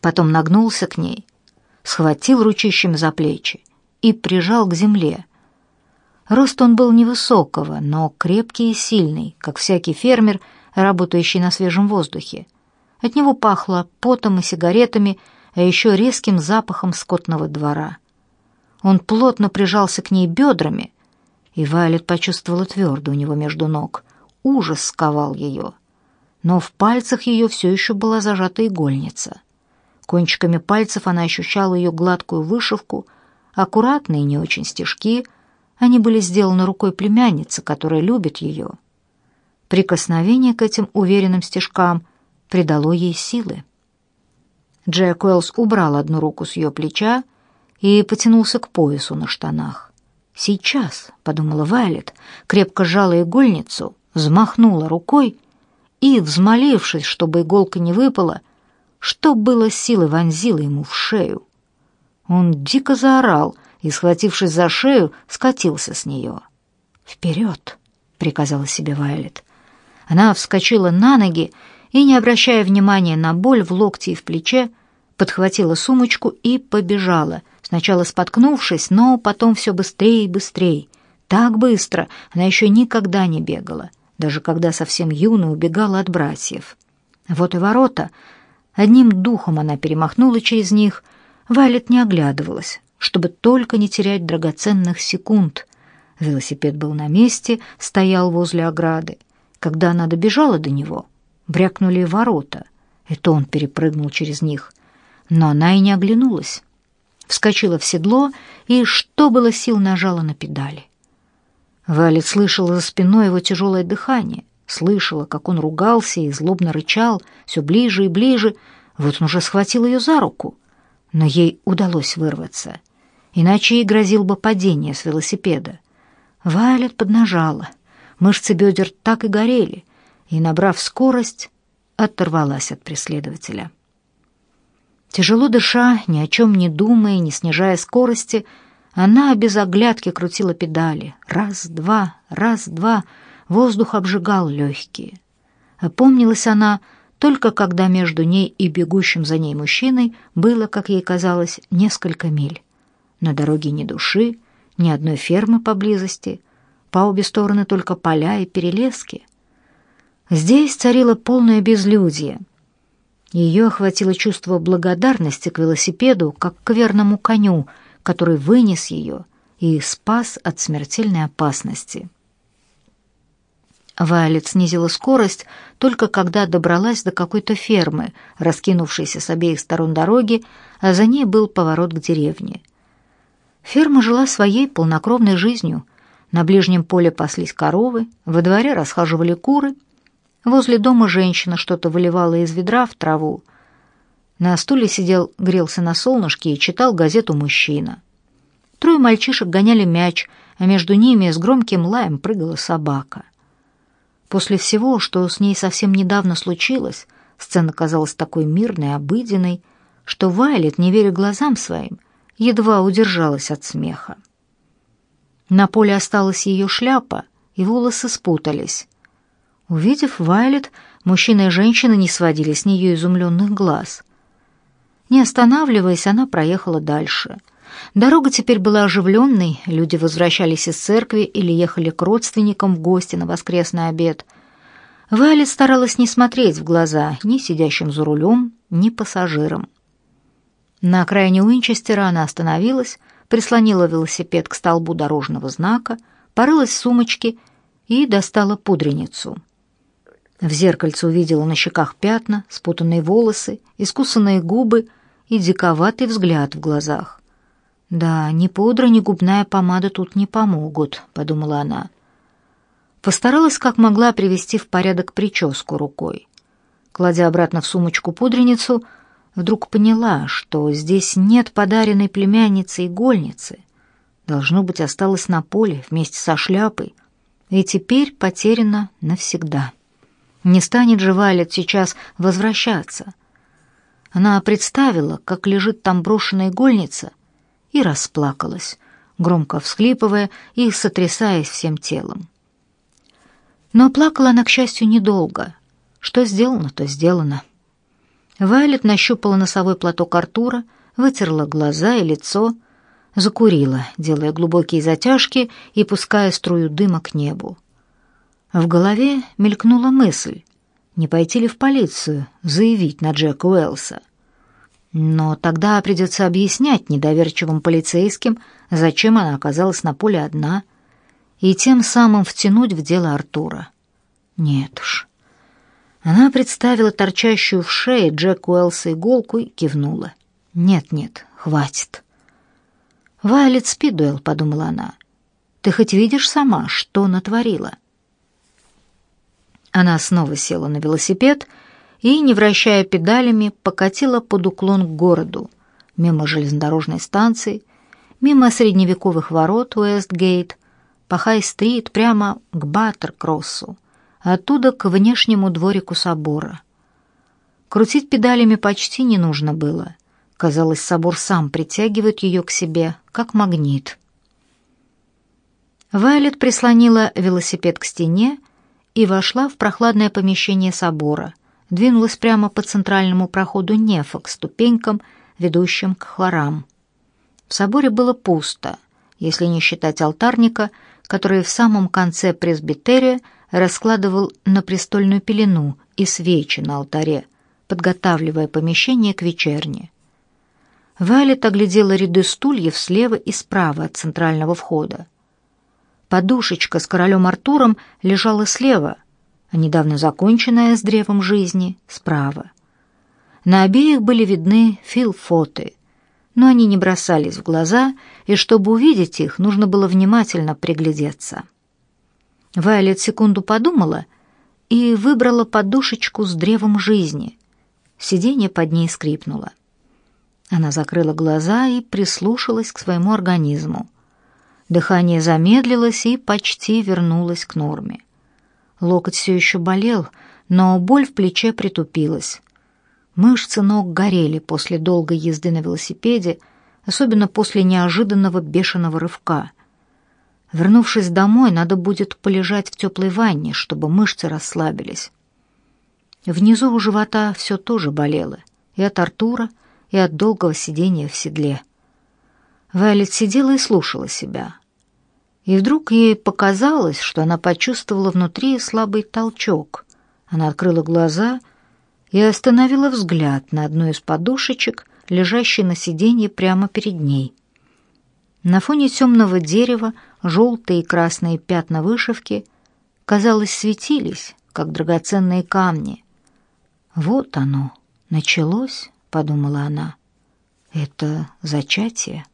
Потом нагнулся к ней, схватил ручищем за плечи и прижал к земле. Рост он был невысокого, но крепкий и сильный, как всякий фермер, работающий на свежем воздухе. От него пахло потом и сигаретами, а еще резким запахом скотного двора. Он плотно прижался к ней бедрами, и Вайлет почувствовала твердо у него между ног. Ужас сковал ее. Но в пальцах ее все еще была зажата игольница. Кончиками пальцев она ощущала ее гладкую вышивку, аккуратные не очень стежки. Они были сделаны рукой племянницы, которая любит ее. Прикосновение к этим уверенным стежкам придало ей силы. Джек Уэллс убрал одну руку с ее плеча и потянулся к поясу на штанах. «Сейчас», — подумала Вайлет, крепко сжала игольницу, взмахнула рукой и, взмолившись, чтобы иголка не выпала, что было силы вонзила ему в шею. Он дико заорал и, схватившись за шею, скатился с нее. «Вперед!» — приказала себе Вайлет. Она вскочила на ноги и, не обращая внимания на боль в локте и в плече, подхватила сумочку и побежала, сначала споткнувшись, но потом все быстрее и быстрее. Так быстро она еще никогда не бегала, даже когда совсем юно убегала от братьев. Вот и ворота. Одним духом она перемахнула через них. Вайлет не оглядывалась, чтобы только не терять драгоценных секунд. Велосипед был на месте, стоял возле ограды. Когда она добежала до него, брякнули ворота. Это он перепрыгнул через них. Но она и не оглянулась. Вскочила в седло и, что было сил, нажала на педали. Валет слышала за спиной его тяжелое дыхание, слышала, как он ругался и злобно рычал, все ближе и ближе. Вот он уже схватил ее за руку, но ей удалось вырваться. Иначе ей грозил бы падение с велосипеда. Вайлет поднажала. Мышцы бедер так и горели, и, набрав скорость, оторвалась от преследователя. Тяжело дыша, ни о чем не думая, не снижая скорости, она без оглядки крутила педали. Раз, два, раз, два. Воздух обжигал легкие. Опомнилась она только когда между ней и бегущим за ней мужчиной было, как ей казалось, несколько миль. На дороге ни души, ни одной фермы поблизости, по обе стороны только поля и перелески. Здесь царило полное безлюдье. Ее охватило чувство благодарности к велосипеду, как к верному коню, который вынес ее и спас от смертельной опасности. Вайлет снизила скорость только когда добралась до какой-то фермы, раскинувшейся с обеих сторон дороги, а за ней был поворот к деревне. Ферма жила своей полнокровной жизнью. На ближнем поле паслись коровы, во дворе расхаживали куры — Возле дома женщина что-то выливала из ведра в траву. На стуле сидел, грелся на солнышке и читал газету мужчина. Трое мальчишек гоняли мяч, а между ними с громким лаем прыгала собака. После всего, что с ней совсем недавно случилось, сцена казалась такой мирной, обыденной, что Вайлет, не веря глазам своим, едва удержалась от смеха. На поле осталась ее шляпа, и волосы спутались. Увидев Вайлет, мужчина и женщина не сводили с нее изумленных глаз. Не останавливаясь, она проехала дальше. Дорога теперь была оживленной, люди возвращались из церкви или ехали к родственникам в гости на воскресный обед. Вайлет старалась не смотреть в глаза ни сидящим за рулем, ни пассажирам. На окраине Уинчестера она остановилась, прислонила велосипед к столбу дорожного знака, порылась в сумочке и достала пудреницу. В зеркальце увидела на щеках пятна, спутанные волосы, искусанные губы и диковатый взгляд в глазах. «Да, ни пудра, ни губная помада тут не помогут», — подумала она. Постаралась как могла привести в порядок прическу рукой. Кладя обратно в сумочку пудреницу, вдруг поняла, что здесь нет подаренной племянницы игольницы. Должно быть, осталась на поле вместе со шляпой, и теперь потеряна навсегда. Не станет же Вайлет сейчас возвращаться. Она представила, как лежит там брошенная игольница, и расплакалась, громко всхлипывая и сотрясаясь всем телом. Но плакала она, к счастью, недолго. Что сделано, то сделано. Вайлет нащупала носовой платок Артура, вытерла глаза и лицо, закурила, делая глубокие затяжки и пуская струю дыма к небу. В голове мелькнула мысль, не пойти ли в полицию, заявить на Джека Уэллса. Но тогда придется объяснять недоверчивым полицейским, зачем она оказалась на поле одна, и тем самым втянуть в дело Артура. Нет уж. Она представила торчащую в шее Джек Уэллса иголку и кивнула. «Нет-нет, хватит». «Вайлет Спидуэлл», — подумала она, — «ты хоть видишь сама, что натворила?» Она снова села на велосипед и, не вращая педалями, покатила под уклон к городу, мимо железнодорожной станции, мимо средневековых ворот Уэстгейт, по Хай-стрит прямо к Баттер-кроссу, оттуда к внешнему дворику собора. Крутить педалями почти не нужно было. Казалось, собор сам притягивает ее к себе, как магнит. Вайлет прислонила велосипед к стене и вошла в прохладное помещение собора, двинулась прямо по центральному проходу нефа к ступенькам, ведущим к хворам. В соборе было пусто, если не считать алтарника, который в самом конце пресбитерия раскладывал на престольную пелену и свечи на алтаре, подготавливая помещение к вечерне. Вайлет оглядела ряды стульев слева и справа от центрального входа. Подушечка с королем Артуром лежала слева, а недавно законченная с древом жизни справа. На обеих были видны филфоты, но они не бросались в глаза, и чтобы увидеть их, нужно было внимательно приглядеться. Вайлет секунду подумала и выбрала подушечку с древом жизни. Сиденье под ней скрипнуло. Она закрыла глаза и прислушалась к своему организму. Дыхание замедлилось и почти вернулось к норме. Локоть все еще болел, но боль в плече притупилась. Мышцы ног горели после долгой езды на велосипеде, особенно после неожиданного бешеного рывка. Вернувшись домой, надо будет полежать в теплой ванне, чтобы мышцы расслабились. Внизу у живота все тоже болело, и от Артура, и от долгого сидения в седле. Вайлет сидела и слушала себя. И вдруг ей показалось, что она почувствовала внутри слабый толчок. Она открыла глаза и остановила взгляд на одну из подушечек, лежащей на сиденье прямо перед ней. На фоне темного дерева желтые и красные пятна вышивки, казалось, светились, как драгоценные камни. «Вот оно, началось», — подумала она. «Это зачатие».